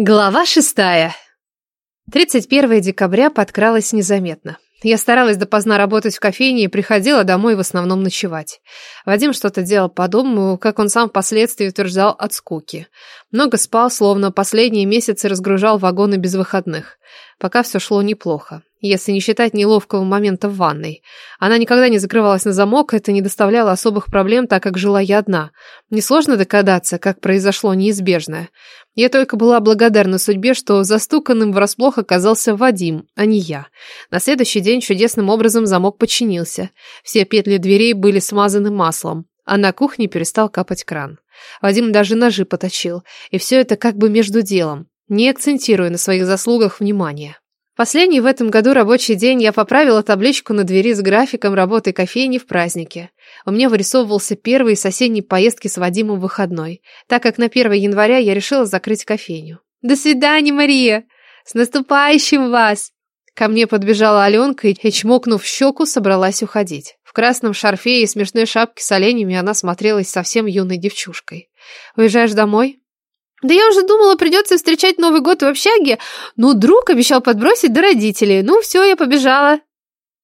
Глава шестая. 31 декабря подкралась незаметно. Я старалась допоздна работать в кофейне и приходила домой в основном ночевать. Вадим что-то делал по дому, как он сам впоследствии утверждал, от скуки. Много спал, словно последние месяцы разгружал вагоны без выходных. Пока все шло неплохо, если не считать неловкого момента в ванной. Она никогда не закрывалась на замок, это не доставляло особых проблем, так как жила я одна. Несложно догадаться, как произошло неизбежное. Я только была благодарна судьбе, что застуканным врасплох оказался Вадим, а не я. На следующий день чудесным образом замок подчинился. Все петли дверей были смазаны маслом, а на кухне перестал капать кран. Вадим даже ножи поточил, и все это как бы между делом, не акцентируя на своих заслугах внимания. Последний в этом году рабочий день я поправила табличку на двери с графиком работы кофейни в празднике. У меня вырисовывался первый из осенней поездки с Вадимом выходной, так как на 1 января я решила закрыть кофейню. «До свидания, Мария! С наступающим вас!» Ко мне подбежала Аленка и, чмокнув щеку, собралась уходить. В красном шарфе и смешной шапке с оленями она смотрелась совсем юной девчушкой. «Уезжаешь домой?» Да я уже думала, придется встречать Новый год в общаге, но друг обещал подбросить до родителей. Ну все, я побежала.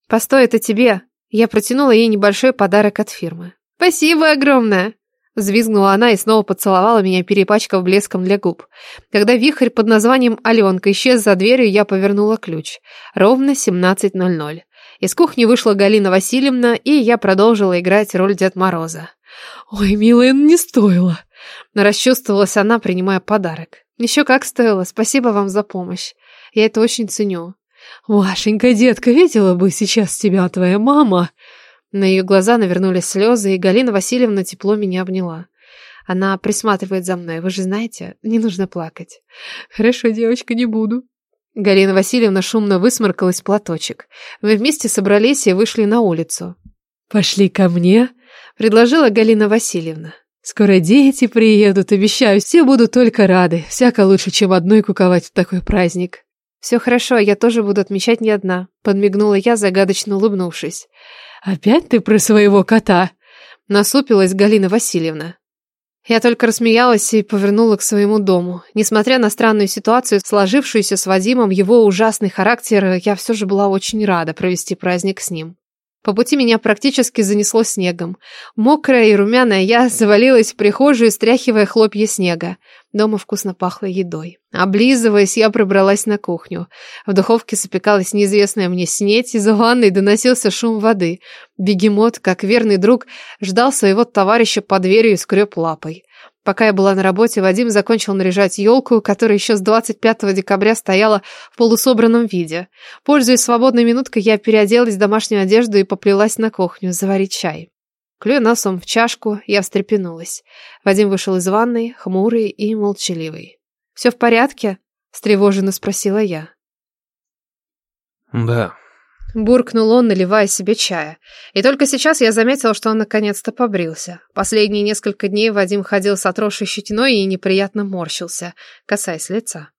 Постой, это тебе. Я протянула ей небольшой подарок от фирмы. Спасибо огромное. Взвизгнула она и снова поцеловала меня, перепачкав блеском для губ. Когда вихрь под названием «Аленка» исчез за дверью, я повернула ключ. Ровно 17.00. Из кухни вышла Галина Васильевна, и я продолжила играть роль Дед Мороза. «Ой, милая, не стоило!» Расчувствовалась она, принимая подарок. Еще как стоило, спасибо вам за помощь. Я это очень ценю. Машенька, детка, видела бы сейчас тебя твоя мама. На ее глаза навернулись слезы, и Галина Васильевна тепло меня обняла. Она присматривает за мной, вы же знаете, не нужно плакать. Хорошо, девочка, не буду. Галина Васильевна шумно высморкалась в платочек. Мы вместе собрались и вышли на улицу. «Пошли ко мне», — предложила Галина Васильевна. Скоро дети приедут, обещаю, все будут только рады. Всяко лучше, чем одной куковать в такой праздник. Все хорошо, я тоже буду отмечать не одна, подмигнула я, загадочно улыбнувшись. Опять ты про своего кота? Насупилась Галина Васильевна. Я только рассмеялась и повернула к своему дому. Несмотря на странную ситуацию, сложившуюся с Вадимом, его ужасный характер, я все же была очень рада провести праздник с ним. По пути меня практически занесло снегом. Мокрая и румяная я завалилась в прихожую, стряхивая хлопья снега. Дома вкусно пахло едой. Облизываясь, я пробралась на кухню. В духовке запекалась неизвестная мне снеть, из ванной доносился шум воды. Бегемот, как верный друг, ждал своего товарища под дверью и скреб лапой. Пока я была на работе, Вадим закончил наряжать елку, которая еще с 25 декабря стояла в полусобранном виде. Пользуясь свободной минуткой, я переоделась в домашнюю одежду и поплелась на кухню заварить чай. Клюя носом в чашку, я встрепенулась. Вадим вышел из ванной, хмурый и молчаливый. «Все в порядке?» — встревоженно спросила я. «Да», Буркнул он, наливая себе чая. И только сейчас я заметила, что он наконец-то побрился. Последние несколько дней Вадим ходил с отросшей щетиной и неприятно морщился, касаясь лица.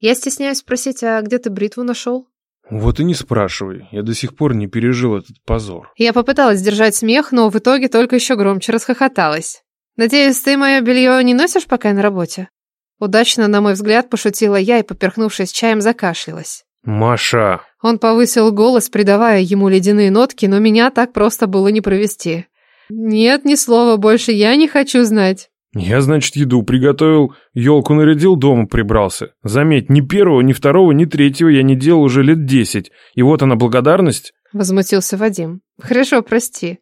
Я стесняюсь спросить, а где ты бритву нашел? Вот и не спрашивай, я до сих пор не пережил этот позор. Я попыталась держать смех, но в итоге только еще громче расхохоталась. Надеюсь, ты мое белье не носишь, пока я на работе? Удачно, на мой взгляд, пошутила я и, поперхнувшись чаем, закашлялась. Маша! Он повысил голос, придавая ему ледяные нотки, но меня так просто было не провести. Нет, ни слова больше я не хочу знать. Я, значит, еду приготовил, елку нарядил, дома прибрался. Заметь, ни первого, ни второго, ни третьего я не делал уже лет десять. И вот она благодарность. Возмутился Вадим. Хорошо, прости.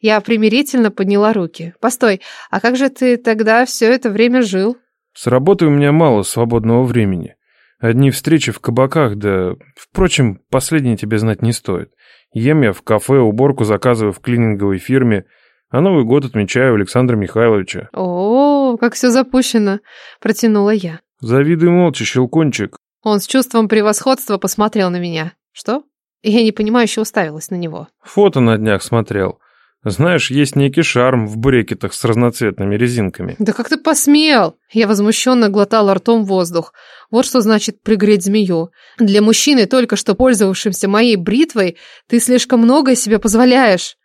Я примирительно подняла руки. Постой, а как же ты тогда все это время жил? С работы у меня мало свободного времени. Одни встречи в кабаках, да... Впрочем, последнее тебе знать не стоит. Ем я в кафе, уборку заказываю в клининговой фирме, а Новый год отмечаю Александра Михайловича. О, как все запущено, протянула я. Завидуй молча, щелкунчик. Он с чувством превосходства посмотрел на меня. Что? Я непонимающе уставилась на него. Фото на днях смотрел. Знаешь, есть некий шарм в брекетах с разноцветными резинками. Да как ты посмел? Я возмущенно глотала ртом воздух. Вот что значит пригреть змею. Для мужчины, только что пользовавшимся моей бритвой, ты слишком многое себе позволяешь.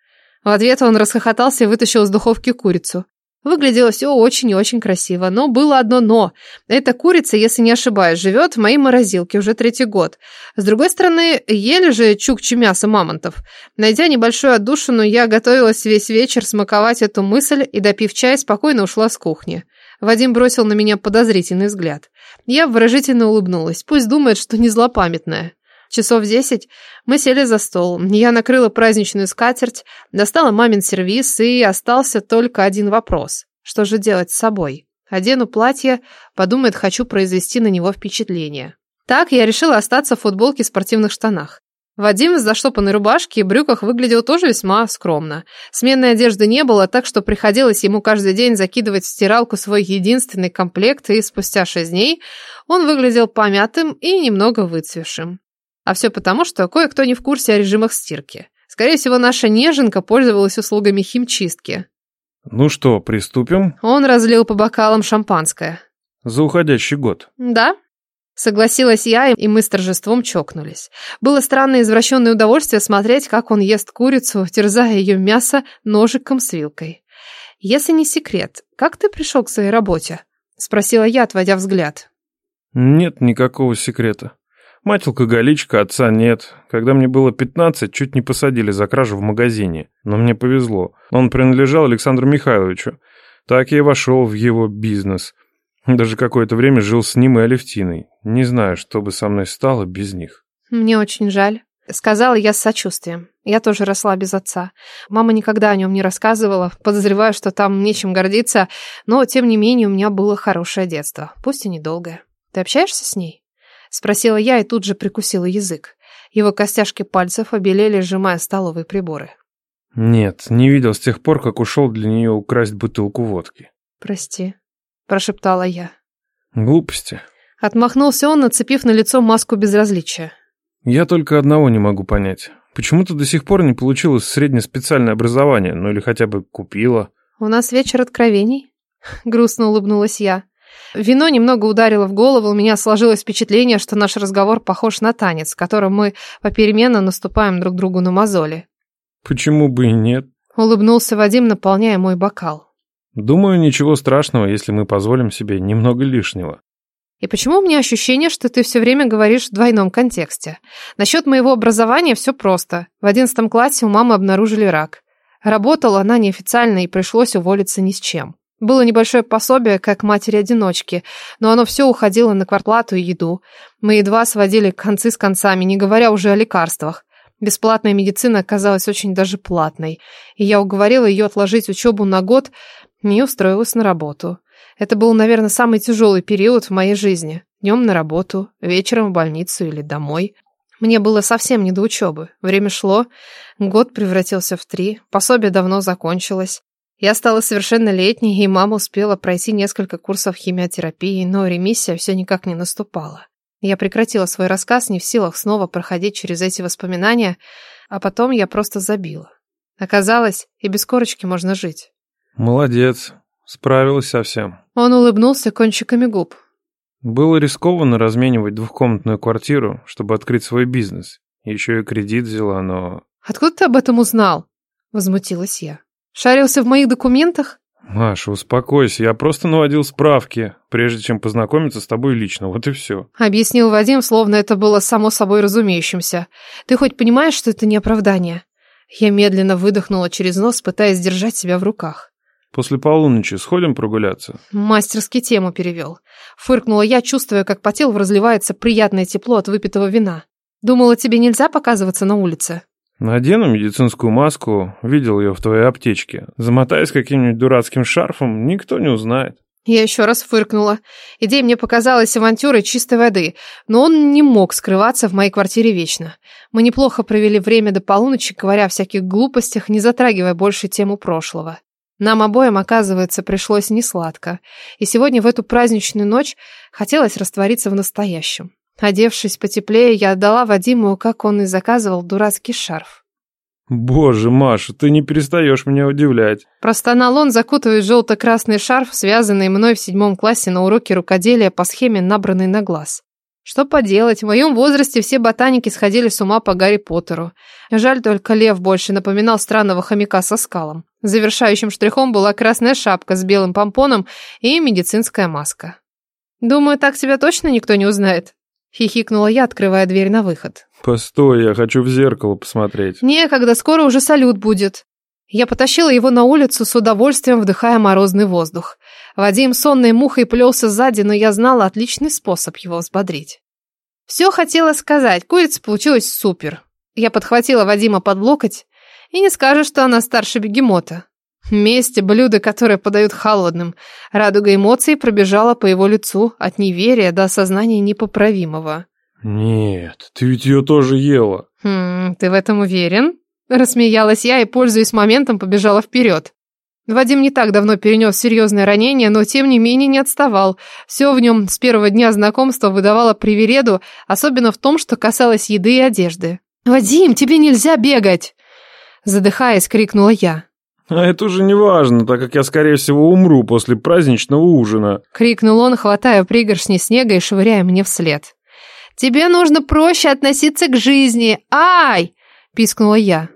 В ответ он расхохотался и вытащил из духовки курицу. Выглядело все очень и очень красиво, но было одно «но». Эта курица, если не ошибаюсь, живет в моей морозилке уже третий год. С другой стороны, ели же чукчи мясо мамонтов. Найдя небольшую отдушину, я готовилась весь вечер смаковать эту мысль и, допив чай, спокойно ушла с кухни. Вадим бросил на меня подозрительный взгляд. Я выражительно улыбнулась. Пусть думает, что не злопамятная. Часов десять мы сели за стол. Я накрыла праздничную скатерть, достала мамин сервиз, и остался только один вопрос. Что же делать с собой? Одену платье, подумает, хочу произвести на него впечатление. Так я решила остаться в футболке и спортивных штанах. Вадим в заштопанной рубашке и брюках выглядел тоже весьма скромно. Сменной одежды не было, так что приходилось ему каждый день закидывать в стиралку свой единственный комплект, и спустя шесть дней он выглядел помятым и немного выцвевшим. А все потому, что кое-кто не в курсе о режимах стирки. Скорее всего, наша неженка пользовалась услугами химчистки. Ну что, приступим? Он разлил по бокалам шампанское. За уходящий год. Да, Согласилась я, и мы с торжеством чокнулись. Было странное извращенное удовольствие смотреть, как он ест курицу, терзая ее мясо ножиком с вилкой. «Если не секрет, как ты пришел к своей работе?» Спросила я, отводя взгляд. Нет никакого секрета. Мать алкоголичка, отца нет. Когда мне было 15, чуть не посадили за кражу в магазине. Но мне повезло. Он принадлежал Александру Михайловичу. Так я и вошел в его бизнес. Даже какое-то время жил с ним и Алевтиной. Не знаю, что бы со мной стало без них. Мне очень жаль. Сказала я с сочувствием. Я тоже росла без отца. Мама никогда о нем не рассказывала, подозревая, что там нечем гордиться, но, тем не менее, у меня было хорошее детство, пусть и недолгое. Ты общаешься с ней? Спросила я и тут же прикусила язык. Его костяшки пальцев обелели, сжимая столовые приборы. Нет, не видел с тех пор, как ушел для нее украсть бутылку водки. Прости, прошептала я. Глупости. Отмахнулся он, нацепив на лицо маску безразличия. Я только одного не могу понять. Почему ты до сих пор не получила среднеспециальное образование, ну или хотя бы купила? У нас вечер откровений. Грустно улыбнулась я. Вино немного ударило в голову, у меня сложилось впечатление, что наш разговор похож на танец, в котором мы попеременно наступаем друг другу на мозоли. Почему бы и нет? Улыбнулся Вадим, наполняя мой бокал. Думаю, ничего страшного, если мы позволим себе немного лишнего. И почему у меня ощущение, что ты все время говоришь в двойном контексте? Насчет моего образования все просто. В одиннадцатом классе у мамы обнаружили рак. Работала она неофициально и пришлось уволиться ни с чем. Было небольшое пособие, как матери-одиночки, но оно все уходило на квартплату и еду. Мы едва сводили концы с концами, не говоря уже о лекарствах. Бесплатная медицина оказалась очень даже платной, и я уговорила ее отложить учебу на год и устроилась на работу. Это был, наверное, самый тяжелый период в моей жизни. Днем на работу, вечером в больницу или домой. Мне было совсем не до учебы. Время шло, год превратился в три, пособие давно закончилось. Я стала совершеннолетней, и мама успела пройти несколько курсов химиотерапии, но ремиссия все никак не наступала. Я прекратила свой рассказ, не в силах снова проходить через эти воспоминания, а потом я просто забила. Оказалось, и без корочки можно жить. Молодец, справилась совсем. Он улыбнулся кончиками губ. Было рискованно разменивать двухкомнатную квартиру, чтобы открыть свой бизнес. Еще и кредит взяла, но... Откуда ты об этом узнал? Возмутилась я. Шарился в моих документах? Маша, успокойся, я просто наводил справки, прежде чем познакомиться с тобой лично, вот и все. Объяснил Вадим, словно это было само собой разумеющимся. Ты хоть понимаешь, что это не оправдание? Я медленно выдохнула через нос, пытаясь держать себя в руках. После полуночи сходим прогуляться? Мастерски тему перевел. Фыркнула я, чувствуя, как по телу разливается приятное тепло от выпитого вина. Думала, тебе нельзя показываться на улице. Надену медицинскую маску, видел ее в твоей аптечке. Замотаюсь каким-нибудь дурацким шарфом, никто не узнает. Я еще раз фыркнула. Идея мне показалась авантюрой чистой воды, но он не мог скрываться в моей квартире вечно. Мы неплохо провели время до полуночи, говоря о всяких глупостях, не затрагивая больше тему прошлого. Нам обоим, оказывается, пришлось несладко. И сегодня в эту праздничную ночь хотелось раствориться в настоящем. Одевшись потеплее, я отдала Вадиму, как он и заказывал, дурацкий шарф. «Боже, Маша, ты не перестаешь меня удивлять!» Простонал он, закутывая желто-красный шарф, связанный мной в седьмом классе на уроке рукоделия по схеме, набранной на глаз. Что поделать, в моем возрасте все ботаники сходили с ума по Гарри Поттеру. Жаль только лев больше напоминал странного хомяка со скалом. Завершающим штрихом была красная шапка с белым помпоном и медицинская маска. «Думаю, так тебя точно никто не узнает?» Хихикнула я, открывая дверь на выход. Постой, я хочу в зеркало посмотреть. Некогда, скоро уже салют будет. Я потащила его на улицу с удовольствием, вдыхая морозный воздух. Вадим сонной мухой плелся сзади, но я знала отличный способ его взбодрить. Все хотела сказать, курица получилась супер. Я подхватила Вадима под локоть, и не скажешь, что она старше бегемота. Месть – блюдо, которое подают холодным. Радуга эмоций пробежала по его лицу от неверия до осознания непоправимого. Нет, ты ведь ее тоже ела. Хм, ты в этом уверен? Рассмеялась я и, пользуясь моментом, побежала вперед. Вадим не так давно перенес серьезное ранение, но тем не менее не отставал. Все в нем с первого дня знакомства выдавало привереду, особенно в том, что касалось еды и одежды. «Вадим, тебе нельзя бегать!» Задыхаясь, крикнула я. «А это уже не важно, так как я, скорее всего, умру после праздничного ужина!» Крикнул он, хватая пригоршни снега и швыряя мне вслед. «Тебе нужно проще относиться к жизни! Ай!» – пискнула я.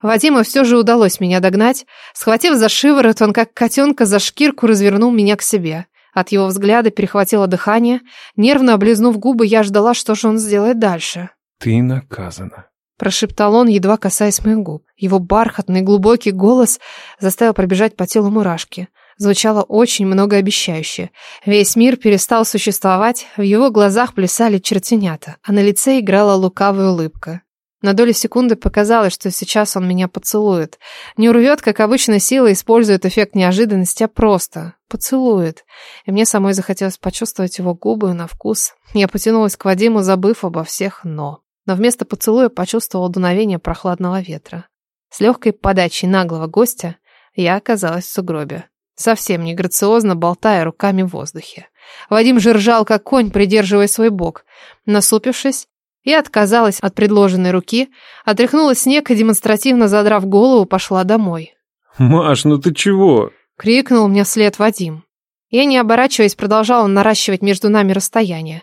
Вадиму все же удалось меня догнать. Схватив за шиворот, он как котенка за шкирку развернул меня к себе. От его взгляда перехватило дыхание. Нервно облизнув губы, я ждала, что же он сделает дальше. «Ты наказана», — прошептал он, едва касаясь моих губ. Его бархатный глубокий голос заставил пробежать по телу мурашки. Звучало очень многообещающе. Весь мир перестал существовать, в его глазах плясали чертенята, а на лице играла лукавая улыбка. На долю секунды показалось, что сейчас он меня поцелует. Не урвет, как обычно, сила использует эффект неожиданности, а просто поцелует. И мне самой захотелось почувствовать его губы на вкус. Я потянулась к Вадиму, забыв обо всех «но». Но вместо поцелуя почувствовала дуновение прохладного ветра. С легкой подачей наглого гостя я оказалась в сугробе. Совсем не грациозно, болтая руками в воздухе. Вадим же ржал, как конь, придерживая свой бок. Насупившись, я отказалась от предложенной руки, отряхнула снег и, демонстративно задрав голову, пошла домой. «Маш, ну ты чего?» — крикнул мне вслед Вадим. Я, не оборачиваясь, продолжала наращивать между нами расстояние.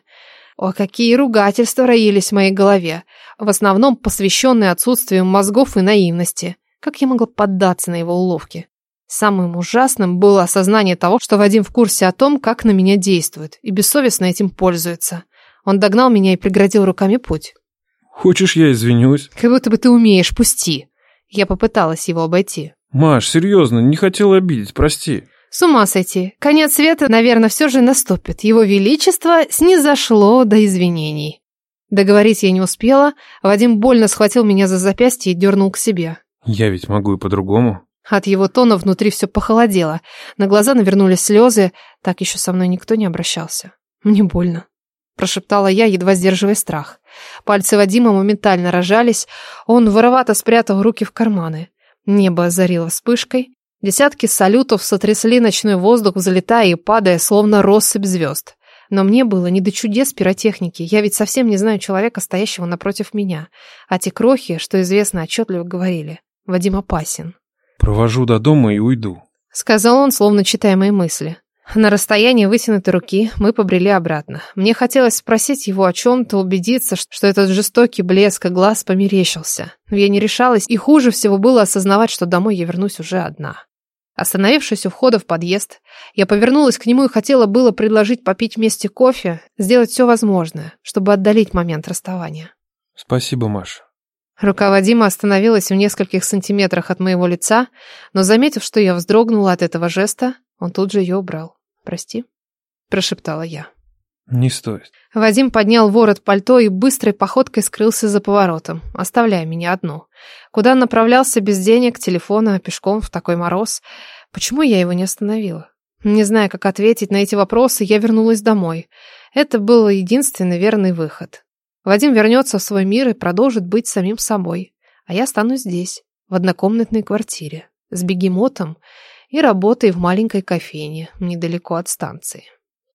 О, какие ругательства роились в моей голове, в основном посвященные отсутствию мозгов и наивности. Как я могла поддаться на его уловки? Самым ужасным было осознание того, что Вадим в курсе о том, как на меня действует, и бессовестно этим пользуется. Он догнал меня и преградил руками путь. «Хочешь, я извинюсь?» «Как будто бы ты умеешь, пусти!» Я попыталась его обойти. «Маш, серьезно, не хотел обидеть, прости». С ума сойти. Конец света, наверное, все же наступит. Его Величество снизошло до извинений. Договорить я не успела. Вадим больно схватил меня за запястье и дернул к себе. «Я ведь могу и по-другому». От его тона внутри все похолодело. На глаза навернулись слезы. Так еще со мной никто не обращался. Мне больно прошептала я, едва сдерживая страх. Пальцы Вадима моментально рожались, он воровато спрятал руки в карманы. Небо озарило вспышкой. Десятки салютов сотрясли ночной воздух, взлетая и падая, словно россыпь звезд. Но мне было не до чудес пиротехники, я ведь совсем не знаю человека, стоящего напротив меня. А те крохи, что известно, отчетливо говорили. Вадим опасен. «Провожу до дома и уйду», — сказал он, словно читая мои мысли. На расстоянии вытянутой руки мы побрели обратно. Мне хотелось спросить его о чем-то, убедиться, что этот жестокий блеск глаз померещился. Но я не решалась, и хуже всего было осознавать, что домой я вернусь уже одна. Остановившись у входа в подъезд, я повернулась к нему и хотела было предложить попить вместе кофе, сделать все возможное, чтобы отдалить момент расставания. «Спасибо, Маша». Рука Вадима остановилась в нескольких сантиметрах от моего лица, но, заметив, что я вздрогнула от этого жеста, он тут же ее убрал. «Прости», — прошептала я. «Не стоит». Вадим поднял ворот пальто и быстрой походкой скрылся за поворотом, оставляя меня одну. Куда направлялся без денег, телефона, пешком в такой мороз? Почему я его не остановила? Не зная, как ответить на эти вопросы, я вернулась домой. Это был единственный верный выход. Вадим вернется в свой мир и продолжит быть самим собой. А я останусь здесь, в однокомнатной квартире, с бегемотом и работой в маленькой кофейне недалеко от станции.